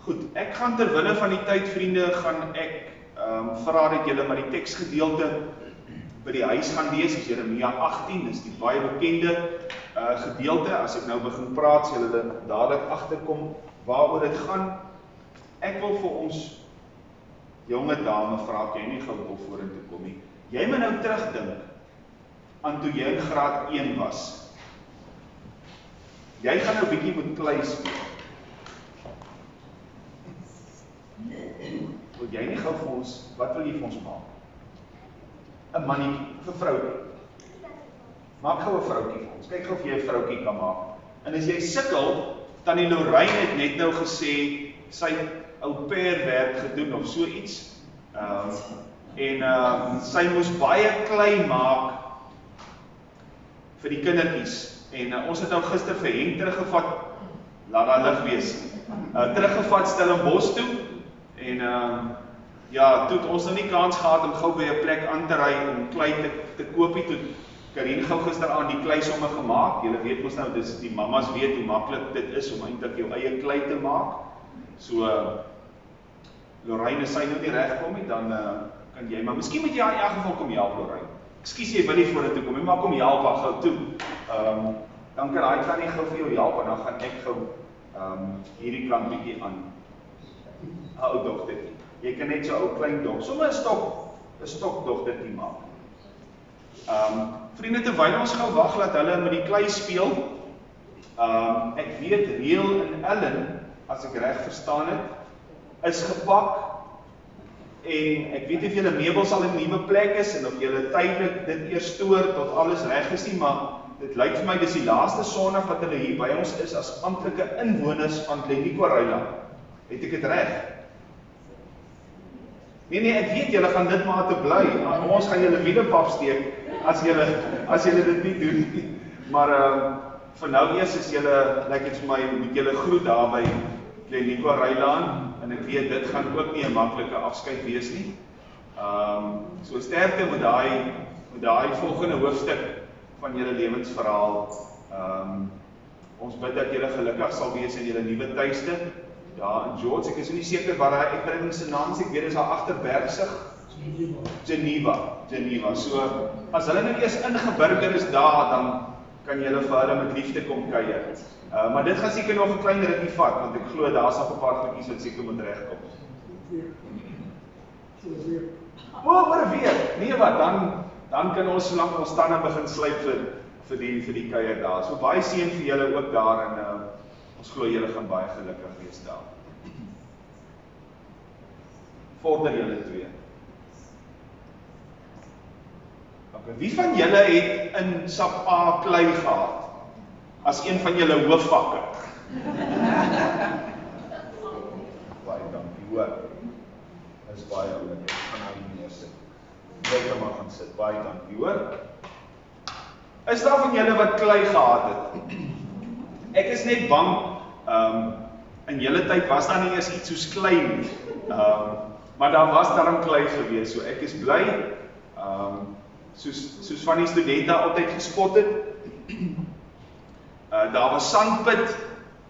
Goed, ek gaan ter wille van die tyd vriende gaan ek ehm um, vra dat julle maar die teksgedeelte by die huis gaan lees, is Jeremia 18, dis die baie bekende uh gedeelte. As ek nou begin praat, sal julle dadelik agterkom waaroor dit gaan. Ek wil vir ons jonge dame vra, ek jy nie gou wil vorentoe kom nie. Jy moet nou terugdink aan toe jy in graad 1 was. Jy gaan nou bietjie met klei speel. Wil jy nie gou vir ons, wat wil jy vir ons maak? 'n Mannetjie, 'n vroukie. Maak gou 'n vroukie vir ons. Kyk gou of jy 'n vroukie kan maak. En as jy sukkel, tannie Lorraine het net nou gesê sy ou pair werk gedoen of so iets. Ehm um, en ehm um, sy moes baie klei maak vir die kindertjies. En uh, ons het nou gister vir Henk teruggevat laat daar lig wees. Uh teruggevat Stellenbosch toe En ehm uh, ja, toe het ons nou nie kans gehad om gou by 'n plek aan te ry om klei te te koop nie toe Karin gou gister aan die klei somme gemaak. Julle weet mos nou dis die mammas weet hoe maklik dit is om eintlik jou eie klei te maak. So Lorraine sy nou nie reg kom nie, dan uh, kan jy maar miskien moet jy in elk geval kom help Lorraine. Ekskuus jy wil nie voor toe kom nie, maar kom help haar gou toe. Ehm um, dan kan hy van nie gou vir jou help en dan gaan ek gou ehm um, hierdie kant bietjie aan 'n ou dogtertjie. Jy kan net so ou klein dog, sommer 'n stok, 'n stok dogtertjie maak. Um vriende terwyl ons gou wag dat hulle met die klei speel. Um ek weet Real en Ellen, as ek reg verstaan het, is gepak en ek weet of julle meubels al in 'n nuwe plek is en of julle tydelik dit eers stoor tot alles reg is nie, maar dit lyk vir my dis die laaste Sondag wat hulle hier by ons is as amptelike inwoners van Glenequarayla. Het ek dit reg? Nee nee, ek weet julle gaan dit maar te bly. Ons gaan julle wiele pap steek as julle as julle dit nie doen nie. Maar ehm uh, vir nou eers is julle lyk dit vir my moet julle groet daar by Klinico Rylaan en ek weet dit gaan ook nie 'n maklike afskeid wees nie. Ehm um, so sterkte met daai met daai volgende hoofstuk van julle lewensverhaal. Ehm um, ons bid dat julle gelukkig sal wees in julle nuwe tuiste Ja, in George, ek is nie seker wat hy uitbreiding se naam is, ek weet dit is daar agter Bergsig. Geneva, Geneva. So as hulle nou eers ingeburger is daar, dan kan jy hulle vir hulle met liefde kom kuier. Uh maar dit gaan seker nog 'n klein rukkie vat want ek glo daar's nog 'n paar goedjies wat seker moet regkom. O, maar weer. Nee wat, dan dan kan ons solank ons tande begin slyp vir vir die vir die kuier daar. So baie seën vir julle ook daar in uh Ons glo julle gaan baie gelukkig wees daar. Vorder julle twee. Okay, wie van julle het in SAP A klei gehad as een van julle hoofvakke? baie dankie hoor. Dis baie oulik. Gaan nou neus sit. Jy kan maar gaan sit. Baie dankie hoor. Is daar van julle wat klei gehad het? Ek is net bang ehm um, in julle tyd was daar nie eers iets soos klei nie. Ehm um, maar daar was darm klei gewees. So ek is bly ehm um, soos soos van die studente altyd gespot het. Uh daar was sandpit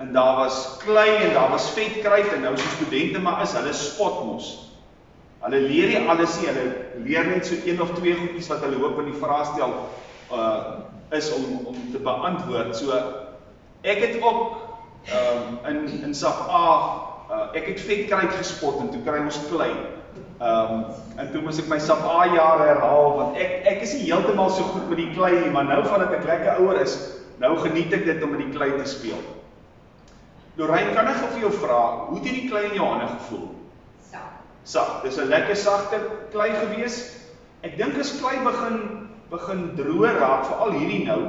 en daar was klei en daar was vetkruit en nou so studente maar is hulle spot mos. Hulle leer nie alles nie. Hulle leer net so een of twee goedjies wat hulle hoop in die vraestel uh is om om te beantwoord. So Ek het ook ehm um, in in SAP A uh, ek het vetkruit gespot en toe kry ons klei. Ehm um, en toe moes ek my SAP A jare herhaal want ek ek is nie heeltemal so goed met die klei nie, maar nou vandat ek lekker ouer is, nou geniet ek dit om met die klei te speel. Lorraine, kan ek vir jou vra, hoe het jy die klei in jou hande gevoel? Sag. Sag. Dis 'n lekker sagte klei gewees. Ek dink as klei begin begin droog raak, veral hierdie nou,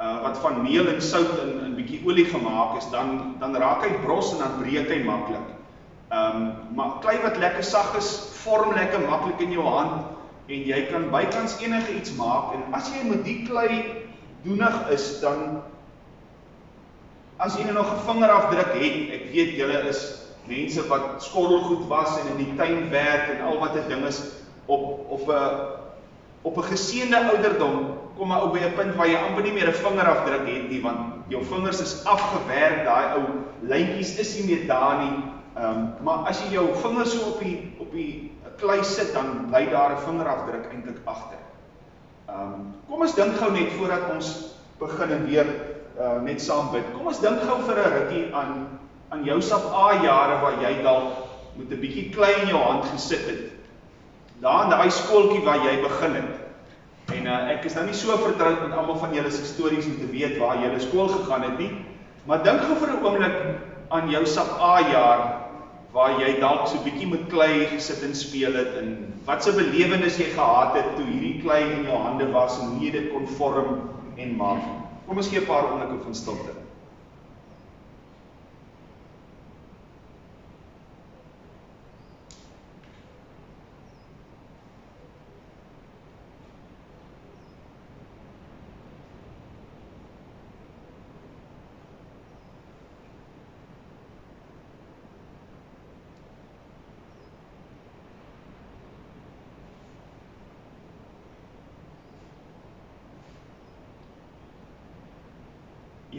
uh, wat van meel en sout in 'n bietjie olie gemaak is, dan dan raak hy bros en dan breek hy maklik. Ehm um, maar klei wat lekker sag is, vorm lekker maklik in jou hand en jy kan bykans enige iets maak en as jy met die klei doenig is, dan as jy nou nog 'n vingerafdruk het, ek weet julle is mense wat skottelgoed was en in die tuin werk en al wat 'n ding is op op 'n op 'n geseënde ouderdom kom maar op by 'n punt waar jy amper nie meer 'n vingerafdruk het nie want jou vingers is afgewerk, daai ou lyntjies is nie meer daar nie. Um, maar as jy jou vinger so op die, op die klei sit, dan bly daar een vingerafdruk eindelijk achter. Um, kom ons dink gauw net voordat ons begin en weer uh, net saam bid. Kom ons dink gauw vir een rikkie aan, aan jou sap A-jare waar jy dan met een bykie klei in jou hand gesit het. Daar in die skoolkie waar jy begin het. En uh, ek is nou nie so vertrouwd met allemaal van jylle stories om te weet waar jylle school gegaan het nie. Maar dink gauw vir een oomlik aan jou sap A-jaar waar jy dalk so bykie met klei gesit en speel het en wat sy belevenis jy gehad het toe hierdie klei in jou hande was en hoe jy dit kon vorm en maak. Kom ons gee een paar oomlikke van stilte.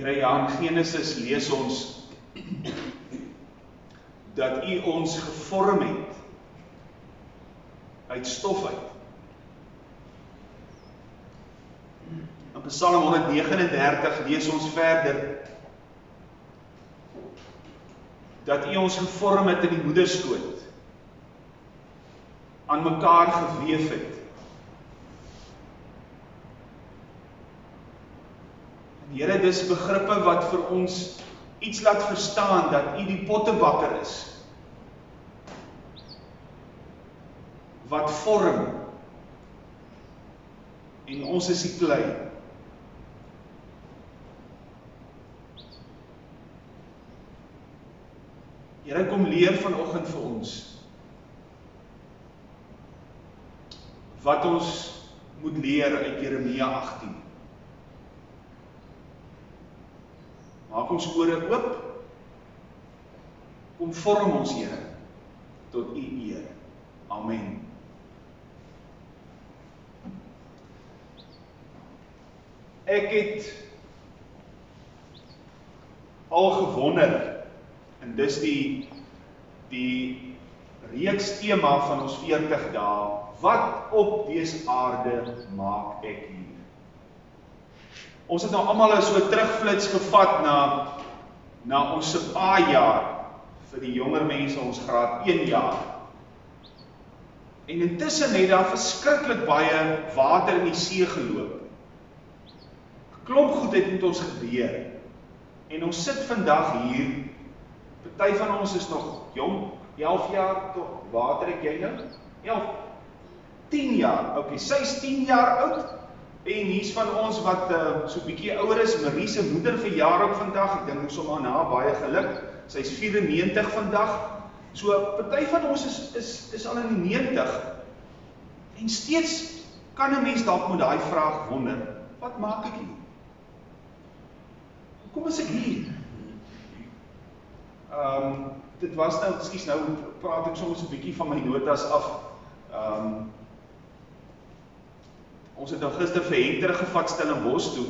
Here ja, in Genesis lees ons dat U ons gevorm het uit stof uit. In Psalm 139 lees ons verder dat U ons gevorm het in die moederskoot aan mekaar geweef het Here, dis begrippe wat vir ons iets laat verstaan dat U die pottebakker is. Wat vorm en ons is die klei. Here kom leer vanoggend vir ons wat ons moet leer uit Jeremia 18. Maak ons ore oop. Kom vorm ons Here tot U eer. Amen. Ek het al gewonder en dis die die reeks tema van ons 40 dae wat op dese aarde maak ek hier Ons het nou allemaal so terugflits gevat na, na ons A-jaar vir die jonger mense ons graad 1 jaar. En intussen het daar verskrikkelijk baie water in die see geloop. Klomp goed het met ons gebeur. En ons sit vandag hier, partij van ons is nog jong, 11 jaar, toch, water ek jy nou? 11, 10 jaar, ok, sy is 10 jaar oud, En hier's van ons wat uh, so bietjie ouer is, Marie se moeder verjaar op vandag. Ek dink ons sommer na baie geluk. Sy's 94 vandag. So party van ons is is is al in die 90. En steeds kan 'n mens dalk met daai vraag wonder, wat maak ek hier? Hoekom is ek hier? Ehm um, dit was nou, ekskuus nou praat ek soms 'n bietjie van my notas af. Ehm um, ons het nou gister vir Henter gevat Stellenbosch toe.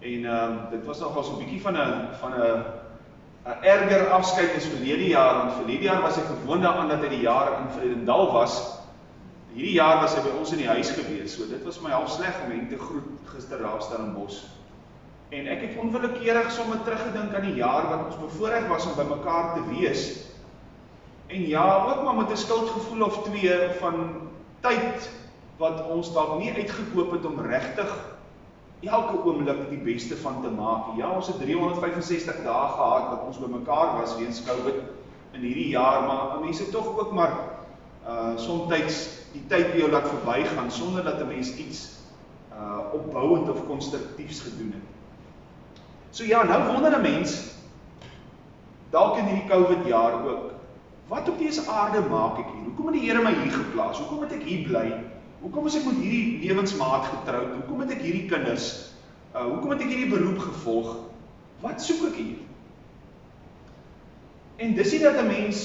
En ehm uh, dit was nogal so 'n bietjie van 'n van 'n 'n erger afskeid as verlede jaar, want verlede jaar was hy gewoond daaraan dat hy die jaar in Vredendal was. Hierdie jaar was hy by ons in die huis gewees. So dit was my half sleg om Henter groet gister daar Stellenbosch. En ek het onwillekeurig sommer teruggedink aan die jaar wat ons bevoorreg was om by mekaar te wees. En ja, ook maar met 'n skuldgevoel of twee van tyd wat ons dalk nie uitgekoop het om regtig elke oomblik die beste van te maak. Ja, ons het 365 dae gehad wat ons bymekaar was weens Covid in hierdie jaar, maar mense tog ook maar uh soms die tyd by jou laat verbygaan sonder dat 'n mens iets uh opbouend of konstruktiefs gedoen het. So ja, nou wonder 'n mens dalk in hierdie Covid jaar ook, wat op dese aarde maak ek hier? Hoekom het die Here my hier geplaas? Hoekom moet ek hier bly? Hoekom is ek met hierdie lewensmaat getroud? Hoekom het ek hierdie kinders? Uh, hoekom het ek hierdie beroep gevolg? Wat soek ek hier? En dis nie dat 'n mens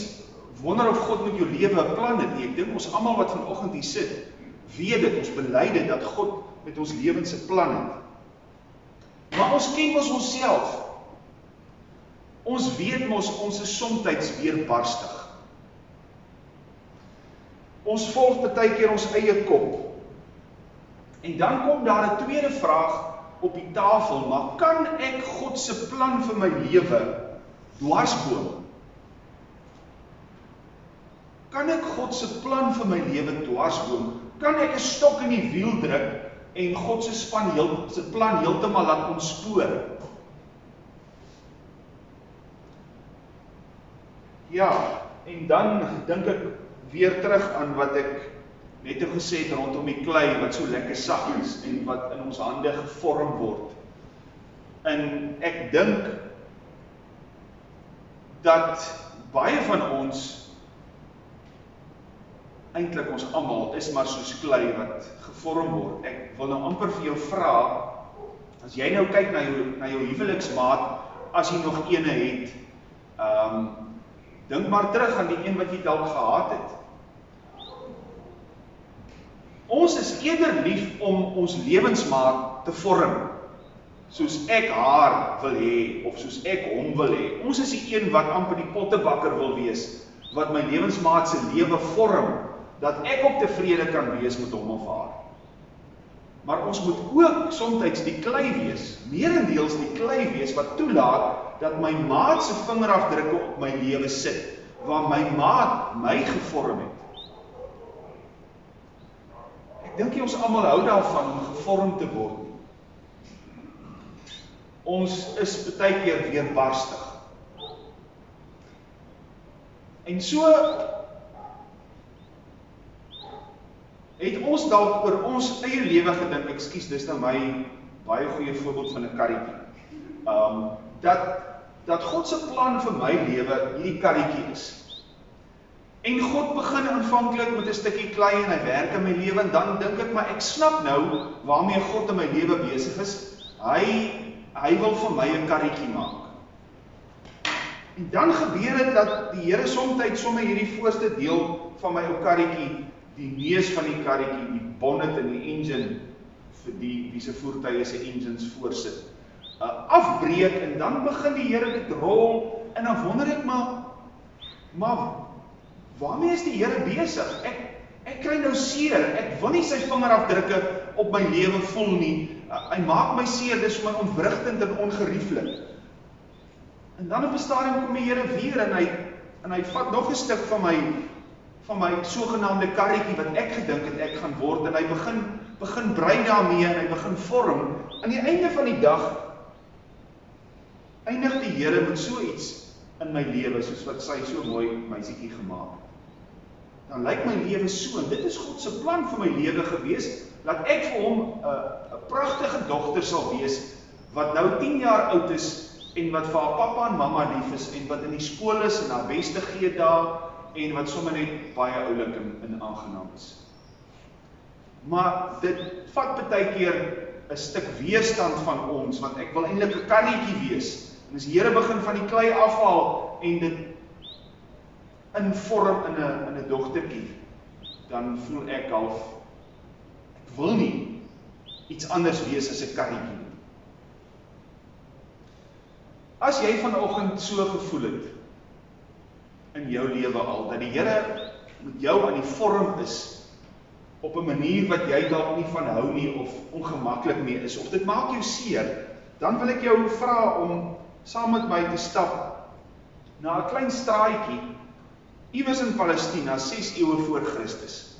wonder of God met jou lewe 'n plan het nie. Ek dink ons almal wat vanoggend hier sit, weet dit, ons bely dit dat God met ons lewens 'n plan het. Maar ons ken mos onsself. Ons weet mos ons is soms weer barstig. Ons volg baie keer ons eie kop. En dan kom daar 'n tweede vraag op die tafel, maar kan ek God se plan vir my lewe dwarsboom? Kan ek God se plan vir my lewe dwarsboom? Kan ek 'n stok in die wiel druk en God se span heel se plan heeltemal laat ontspoor? Ja, en dan dink ek weer terug aan wat ek net nou gesê het rondom die klei wat so lekker sag is en wat in ons hande gevorm word. En ek dink dat baie van ons eintlik ons almal is maar soos klei wat gevorm word. Ek wil nou amper vir jou vra as jy nou kyk na jou na jou huweliksmaat as jy nog eene het, ehm um, dink maar terug aan die een wat jy dalk gehad het. Ons is eerder lief om ons lewensmaat te vorm soos ek haar wil hê of soos ek hom wil hê. Ons is die een wat amper die pottebakker wil wees wat my lewensmaat se lewe vorm dat ek op tevrede kan wees met hom of haar. Maar ons moet ook soms die klei wees, meerendeels die klei wees wat toelaat dat my maat se vingerafdrukke op my lewe sit waar my maat my gevorm het. Dink jy ons almal hou daarvan om gevorm te word? Ons is baie keer weer barstig. En so het ons dalk oor ons eie lewe gedink, ekskuus, dis nou my baie goeie voorbeeld van 'n karretjie. Um dat dat God se plan vir my lewe hierdie karretjie is. En God begin aanvanklik met 'n stukkie klei en hy werk in my lewe en dan dink ek maar ek snap nou waarmee God in my lewe besig is. Hy hy wil vir my 'n karretjie maak. En dan gebeur dit dat die Here soms sommer hierdie voorste deel van my ou karretjie, die neus van die karretjie, die bonnet en die engine vir die wie se voertuie se engines voorsit, uh, afbreek en dan begin die Here dit rol en dan wonder ek maar maar Waarmee is die Here besig? Ek ek kry nou seer. Ek wil nie sy vingerafdrukke op my lewe voel nie. Uh, hy maak my seer. Dis my ontwrigtend en ongerieflik. En dan op 'n stadium kom die Here weer en hy en hy vat nog 'n stuk van my van my sogenaamde karretjie wat ek gedink het ek gaan word en hy begin begin brei daarmee en hy begin vorm. Aan die einde van die dag eindig die Here met so iets in my lewe soos wat sy so mooi meisietjie gemaak het dan lyk my lewe so en dit is God se plan vir my lewe gewees dat ek vir hom 'n uh, 'n pragtige dogter sal wees wat nou 10 jaar oud is en wat vir haar pappa en mamma lief is en wat in die skool is en haar beste gee daar en wat sommer net baie oulik en, en aangenaam is. Maar dit vat baie keer 'n stuk weerstand van ons want ek wil eintlik 'n kannetjie wees. En as die Here begin van die klei afhaal en dit in vorm in 'n in 'n dogtertjie, dan voel ek half ek wil nie iets anders wees as 'n karretjie. As jy vanoggend so gevoel het in jou lewe al dat die Here met jou aan die vorm is op 'n manier wat jy dalk nie van hou nie of ongemaklik mee is of dit maak jou seer, dan wil ek jou vra om saam met my te stap na 'n klein straatjie iewers in Palestina 6 eeue voor Christus.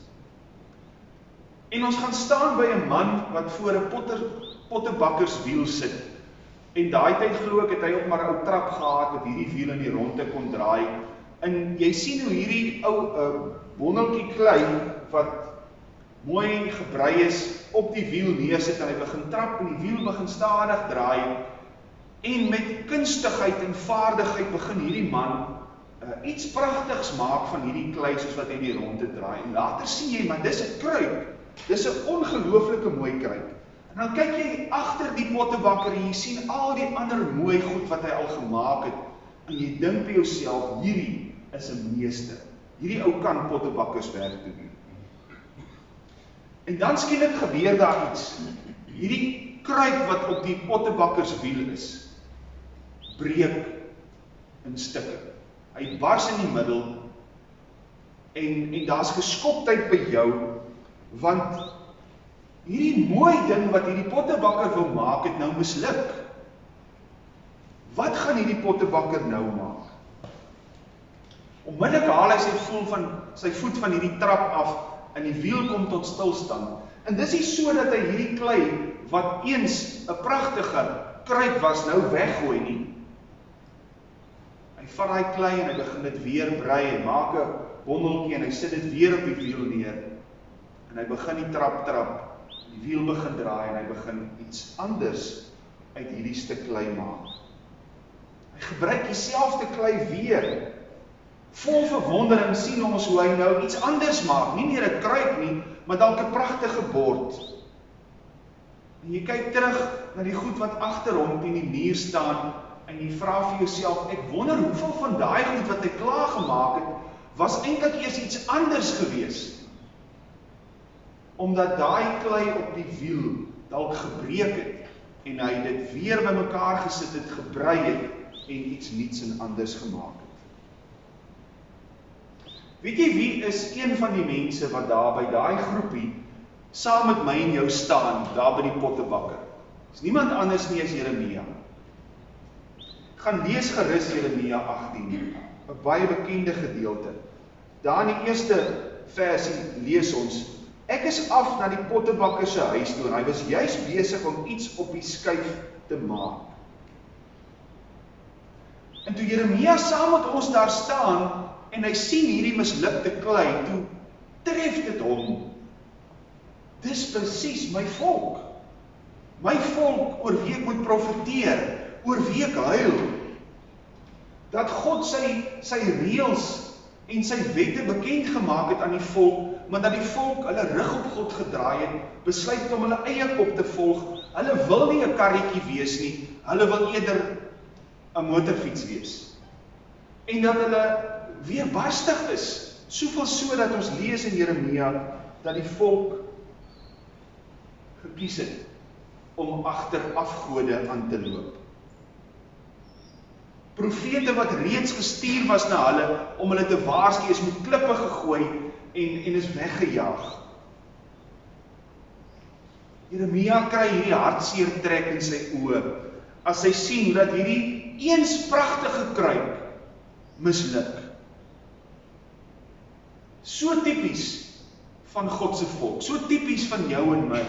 En ons gaan staan by 'n man wat voor 'n potter pottebakkerswiel sit. En daai tyd glo ek het hy op maar 'n ou trap gehad met hierdie wiel in die ronde kon draai. En jy sien hoe hierdie ou 'n uh, bondeltjie klei wat mooi gebrei is op die wiel neersit en hy begin trap en die wiel begin stadig draai. En met kunstigheid en vaardigheid begin hierdie man uh, iets pragtigs maak van hierdie klei soos wat hy die ronde draai. En later sien jy, maar dis 'n kruik. Dis 'n ongelooflike mooi kruik. En dan kyk jy agter die pottebakker en jy sien al die ander mooi goed wat hy al gemaak het. En jy dink by jouself, hierdie is 'n meester. Hierdie ou kan pottebakkerswerk doen. En dan skielik gebeur daar iets. Hierdie kruik wat op die pottebakkerswiel is, breek in stukke. Hy bars in die middel en en daar's geskokheid by jou want hierdie mooi ding wat hierdie pottebakker wil maak het nou misluk. Wat gaan hierdie pottebakker nou maak? Onmiddellik haal hy sy voel van sy voet van hierdie trap af en die wiel kom tot stilstand. En dis nie so dat hy hierdie klei wat eens 'n pragtige kruik was nou weggooi nie. Hy vat daai klei en hy begin dit weer brei en maak 'n bondeltjie en hy sit dit weer op die wiel neer. En hy begin die trap trap. Die wiel begin draai en hy begin iets anders uit hierdie stuk klei maak. Hy gebruik dieselfde klei weer. Vol verwondering sien ons hoe hy nou iets anders maak, nie meer 'n kruik nie, maar dalk 'n pragtige bord. En jy kyk terug na die goed wat agter hom teen die muur staan en jy vra vir jouself, ek wonder hoeveel van daai goed wat hy klaar gemaak het, was eintlik eers iets anders gewees. Omdat daai klei op die wiel dalk gebreek het en hy dit weer bymekaar gesit het, gebrei het en iets nuuts en anders gemaak het. Weet jy wie is een van die mense wat daar by daai groepie saam met my en jou staan daar by die pottebakker? Dis niemand anders nie as Jeremia. Gaan lees gerus Jeremia 18, 'n baie bekende gedeelte. Daar in die eerste versie lees ons: Ek is af na die pottebakker se huis toe en hy was juis besig om iets op die skyf te maak. En toe Jeremia saam met ons daar staan, en hy sien hierdie mislukte klei, toe tref dit hom. Dis presies my volk. My volk oor wie ek moet profeteer, oor wie ek huil. Dat God sy sy reëls en sy wette bekend gemaak het aan die volk, maar dat die volk hulle rug op God gedraai het, besluit om hulle eie kop te volg. Hulle wil nie 'n karretjie wees nie, hulle wil eerder 'n motorfiets wees. En dat hulle weerbarstig is. Soveel so dat ons lees in Jeremia dat die volk gekies het om agter afgode aan te loop. Profete wat reeds gestuur was na hulle om hulle te waarsku is met klippe gegooi en en is weggejaag. Jeremia kry hierdie hartseer trek in sy oë as hy sien dat hierdie eens pragtige kruik misluk. So tipies van God se volk, so tipies van jou en my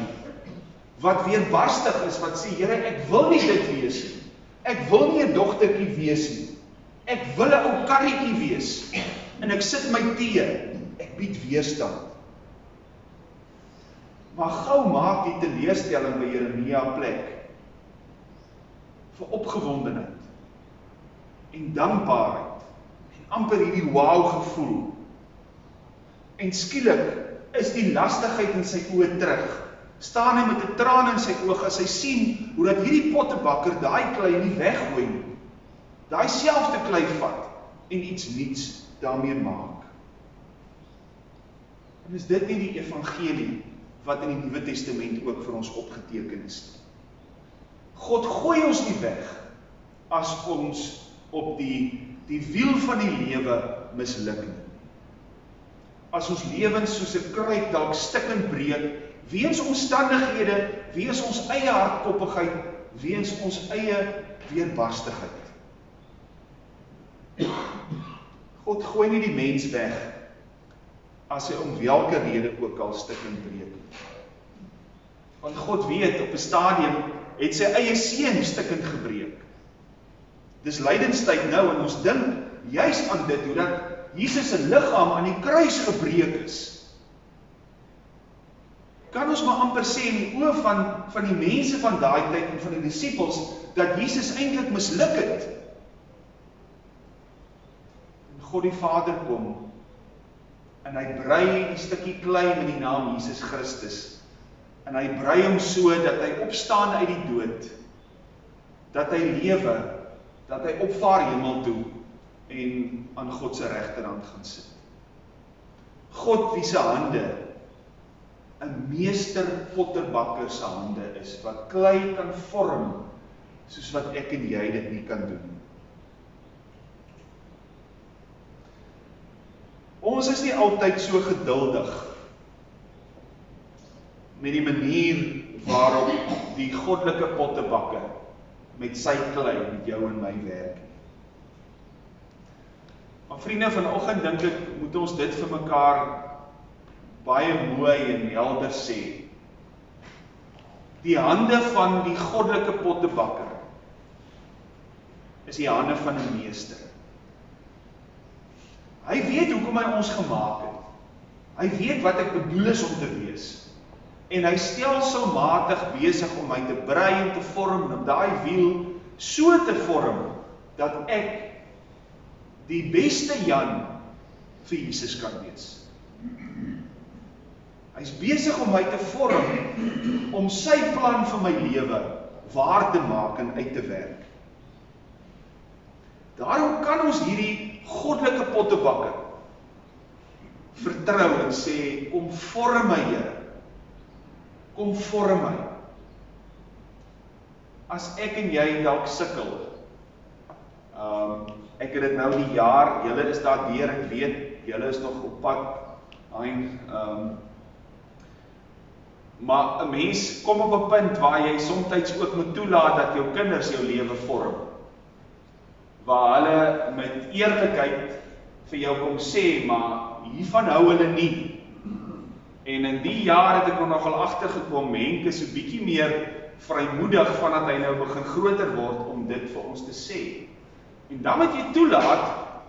wat weer barstig is wat sê Here ek wil nie dit wees nie. Ek wil nie 'n dogtertjie wees nie. Ek wil 'n ou karretjie wees en ek sit my tee. Ek bied weerstand. Maar gou maak die teleurstelling by Jeremia plek vir opgewondenheid en dankbaarheid en amper hierdie wow gevoel En skielik is die lastigheid in sy oë terug. Staan hy met 'n traan in sy oog as hy sien hoe dat hierdie pottebakker daai klei nie weggooi nie. Daai selfde klei vat en iets nuuts daarmee maak. En is dit nie die evangelie wat in die Nuwe Testament ook vir ons opgeteken is? God gooi ons nie weg as ons op die die wiel van die lewe misluk nie as ons lewens soos 'n kruik dalk stikkend breek weens omstandighede, weens ons eie hardkoppigheid, weens ons eie weerbarstigheid. God gooi nie die mens weg as hy om watter rede ook al stikkend breek. Want God weet op 'n stadium het sy eie seun stikkend gebreek. Dis lydenstyd nou en ons dink juis aan dit hoe dat Jesus se liggaam aan die kruis gebreek is. Kan ons maar amper sê in die oë van van die mense van daai tyd en van die disippels dat Jesus eintlik misluk het. En God die Vader kom en hy brei 'n stukkie klei met die naam Jesus Christus. En hy brei hom so dat hy opstaan uit die dood. Dat hy lewe, dat hy opvaar hemel toe en aan God se regterhand gaan sit. God wie se hande 'n meester potterbakker se hande is wat klei kan vorm soos wat ek en jy dit nie kan doen nie. Ons is nie altyd so geduldig met die manier waarop die goddelike pottebakker met sy klei met jou en my werk. Maar vriende, vanoggend dink ek moet ons dit vir mekaar baie mooi en helder sê. Die hande van die goddelike pottebakker is die hande van 'n meester. Hy weet hoekom hy ons gemaak het. Hy weet wat ek bedoel is om te wees. En hy stelselmatig besig om my te brei en te vorm om daai wiel so te vorm dat ek die beste Jan vir Jesus kan wees. Hy's besig om my te vorm om sy plan vir my lewe waar te maak en uit te werk. Daarom kan ons hierdie goddelike pottebakker vertrou en sê kom vorm my Here. Kom vorm my. As ek en jy dalk sukkel. Ehm um, ek het dit nou die jaar, julle is daar deur, ek weet, julle is nog op pad. Ehm um, maar 'n mens kom op 'n punt waar jy soms ook moet toelaat dat jou kinders jou lewe vorm waar hulle met eerlikheid vir jou kom sê, maar hiervan hou hulle nie. En in die jaar het ek nogal agtergekom, Henk is so bietjie meer vrymoedig vandat hy nou begin groter word om dit vir ons te sê. En dan moet jy toelaat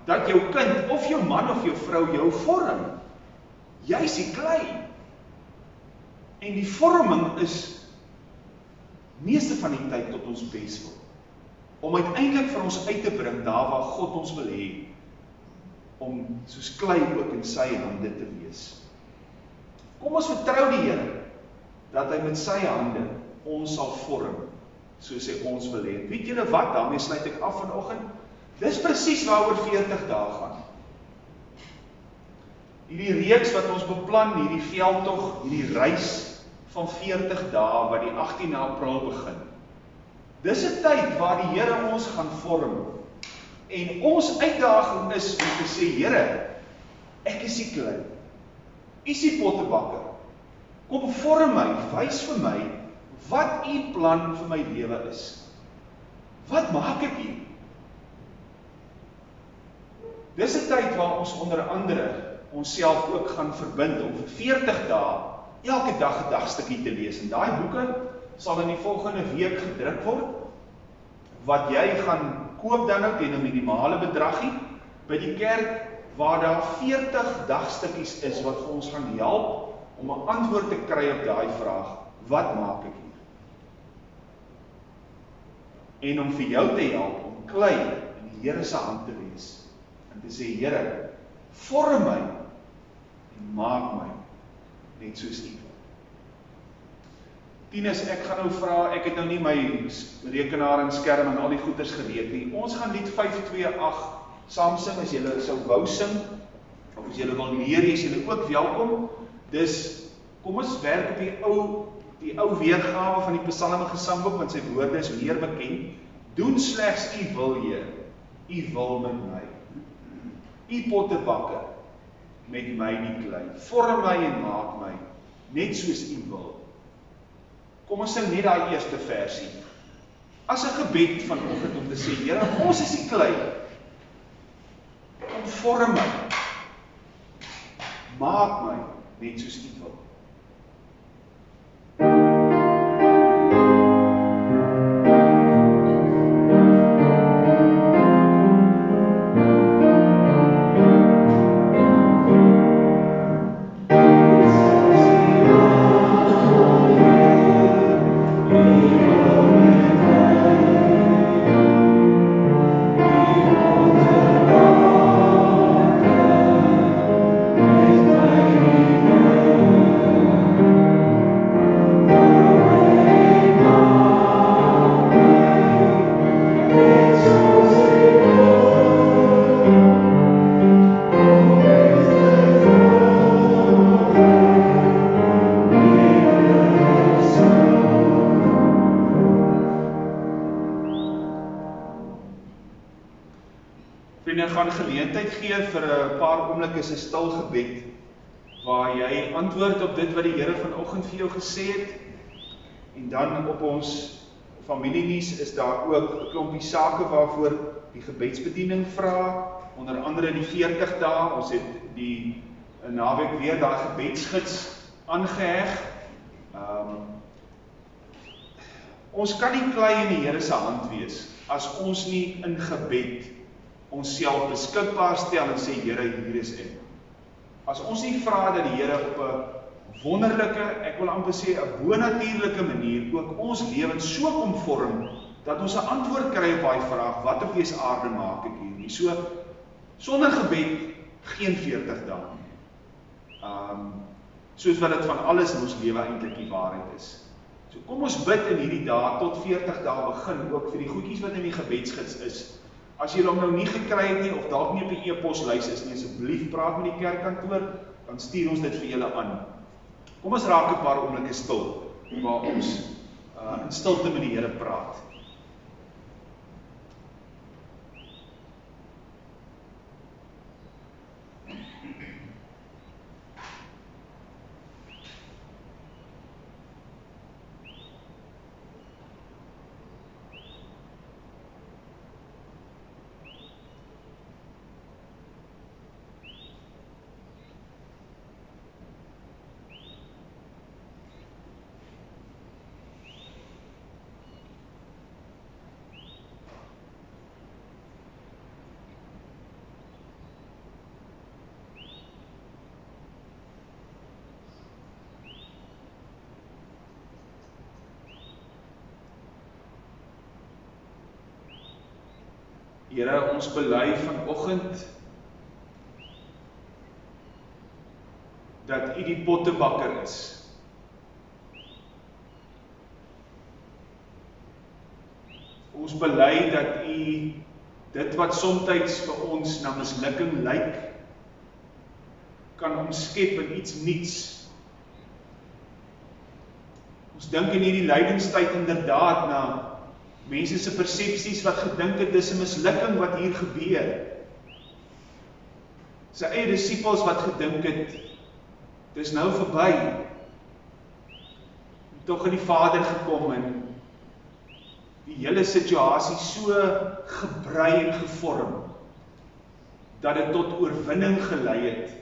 dat jou kind of jou man of jou vrou jou vorm. Jy's die klei. En die vorming is meeste van die tyd tot ons bes wil om uiteindelik vir ons uit te bring daar waar God ons wil hê om soos klei ook in sy hande te wees. Kom ons vertrou die Here dat hy met sy hande ons sal vorm soos hy ons wil hê. Weet julle wat? daarmee sluit ek af vanoggend. Dis presies waaroor 40 dae gaan. Hierdie reeks wat ons beplan, hierdie veldtog, hierdie reis van 40 dae wat die 18 April begin. Dis 'n tyd waar die Here ons gaan vorm. En ons uitdaging is om te sê, Here, ek is die klei. U is die pottebakker. Kom vorm my, wys vir my wat u plan vir my lewe is. Wat maak ek hier? Dis 'n tyd waar ons onder andere onsself ook gaan verbind om vir 40 dae elke dag 'n dagstukkie te lees. En daai boeke sal in die volgende week gedruk word wat jy gaan koop dan nou teen 'n minimale bedragie by die kerk waar daar 40 dagstukkies is wat vir ons gaan help om 'n antwoord te kry op daai vraag wat maak ek hier en om vir jou te help om klei in die Here se hand te wees en te sê Here vorm my en maak my net soos U Tinus, ek gaan nou vra, ek het nou nie my rekenaar en skerm en al die goeders gereed nie. Ons gaan lied 528 saam sing as julle sou wou sing of as julle wil leer, is julle ook welkom. Dis kom ons werk op die ou die ou weergawe van die Psalme gesangboek want sy woorde is meer bekend. Doen slegs u wil, Heer. U wil met my. U pottebakker met my die klei. Vorm my en maak my net soos u wil. Kom ons sing net daai eerste versie. As 'n gebed vanoggend om te sê, Here, ons is die klei. Kom vorm my. Maak my net soos U wil. Dit wat die Here vanoggend vir jou gesê het. En dan op ons familienuus is daar ook 'n klompie sake waarvoor die gebedsbediening vra, onder andere die 40 dae. Ons het die naweek weer daai gebedsgids aangeheg. Ehm um, ons kan nie klei in die Here se hand wees as ons nie in gebed onsself beskikbaar stel en sê Here, hier is ek. As ons nie vra dat die Here op 'n wonderlike, ek wil amper sê 'n bonatuurlike manier ook ons lewens so kom vorm dat ons 'n antwoord kry op daai vraag, wat op hierdie aarde maak ek hier nie? So sonder gebed geen 40 dae nie. Um soos wat dit van alles in ons lewe eintlik die waarheid is. So kom ons bid in hierdie dae tot 40 dae begin ook vir die goedjies wat in die gebedsgids is. As jy hom nou nie gekry het nie of dalk nie op die e-poslys is nie, asseblief praat met die kerkkantoor, dan stuur ons dit vir julle aan. Kom ons raak 'n paar oomblikke stil waar ons uh, in stilte met die Here praat. Here, ons bely vanoggend dat U die pottebakker is. Ons bely dat U dit wat soms vir ons na mislukking lyk kan omskep in iets nuuts. Ons dink in hierdie lydingstyd inderdaad na mense se persepsies wat gedink het dis 'n mislukking wat hier gebeur. Sy eie disippels wat gedink het dis nou verby. Tog het die Vader gekom en die hele situasie so gebrei en gevorm dat dit tot oorwinning gelei het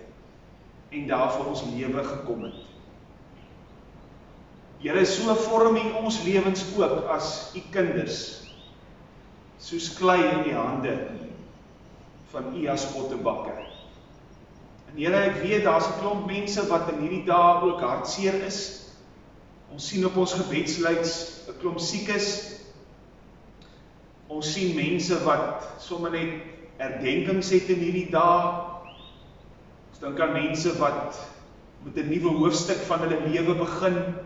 en daarvoor ons lewe gekom het. Here, so vorm U ons lewens ook as U kinders. Soos klei in die hande van U as pottebakker. En Here, ek weet daar's 'n klomp mense wat in hierdie dae ook hartseer is. Ons sien op ons gebedslys 'n klomp siekes. Ons sien mense wat sommer net herdenkings het in hierdie dae. Ons dink aan mense wat met 'n nuwe hoofstuk van hulle lewe begin.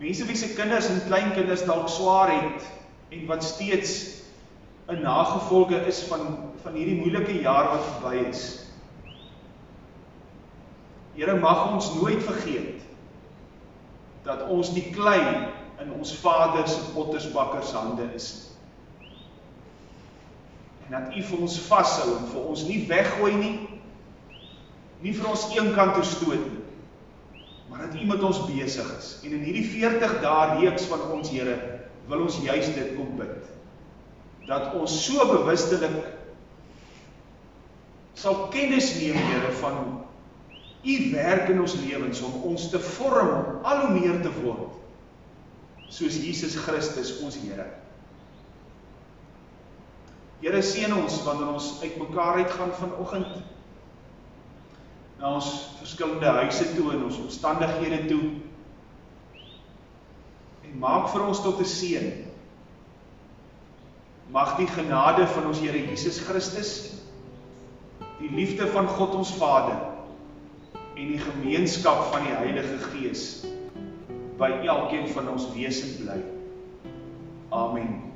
Mense wie se kinders en kleinkinders dalk swaar het en wat steeds 'n nagevolge is van van hierdie moeilike jaar wat verby is. Here mag ons nooit vergeet dat ons die klei in ons Vader se pottersbakker se hande is. En dat U vir ons vashou en vir ons nie weggooi nie. Nie vir ons eenkant toe stoot nie U met ons besig is. En in hierdie 40 dae reeks van ons Here wil ons juist dit kom bid. Dat ons so bewustelik sal kennis neem Here van U werk in ons lewens om ons te vorm om al hoe meer te word soos Jesus Christus ons Here. Here seën ons wanneer ons uitmekaar uitgaan vanoggend na ons verskillende huise toe en ons omstandighede toe en maak vir ons tot 'n seën. Mag die genade van ons Here Jesus Christus, die liefde van God ons Vader en die gemeenskap van die Heilige Gees by elkeen van ons wesen bly. Amen.